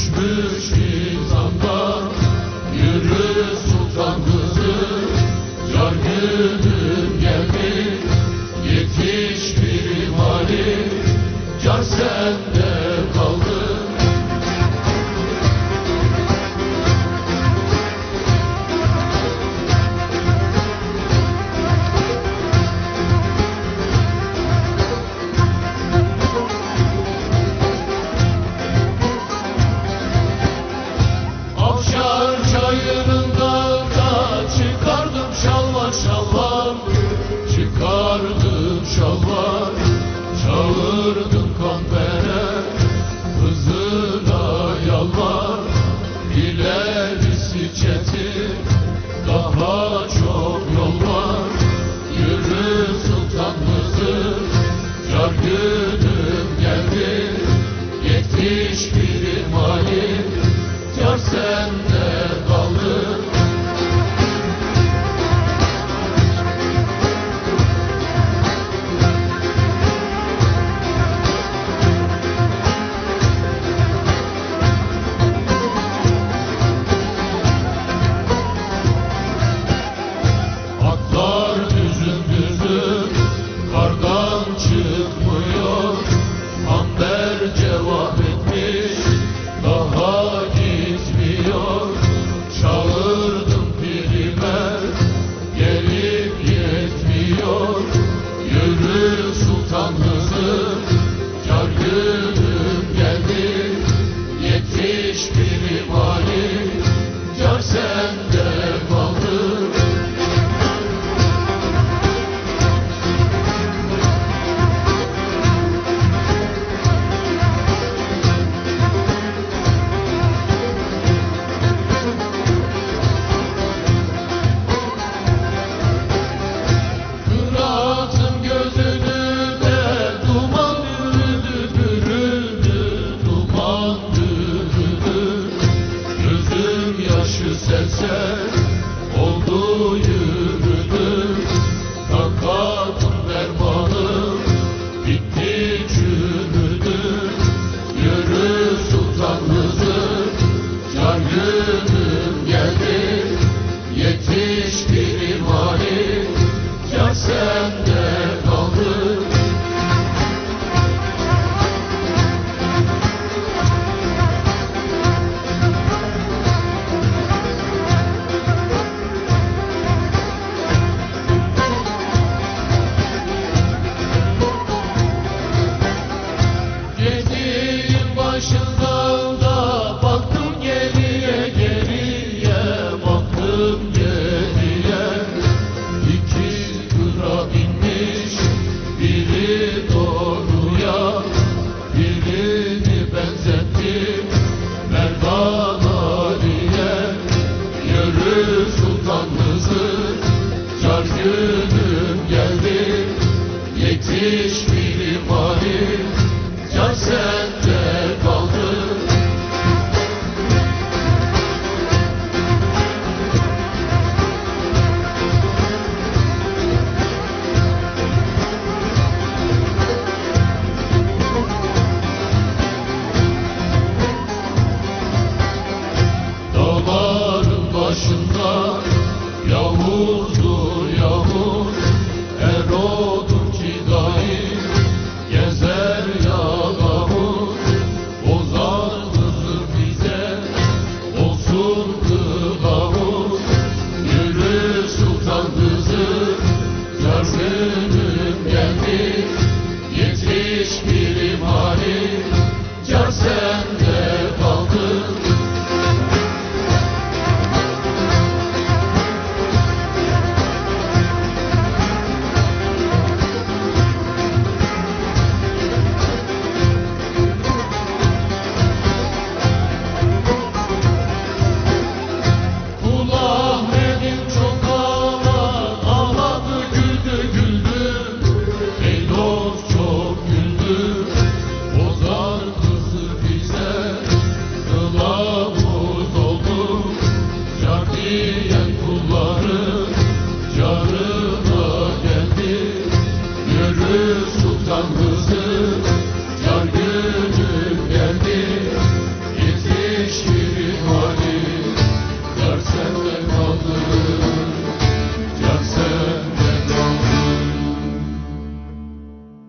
düşmüş insanda. Jesus. Yetiş bir mali Car Tanrı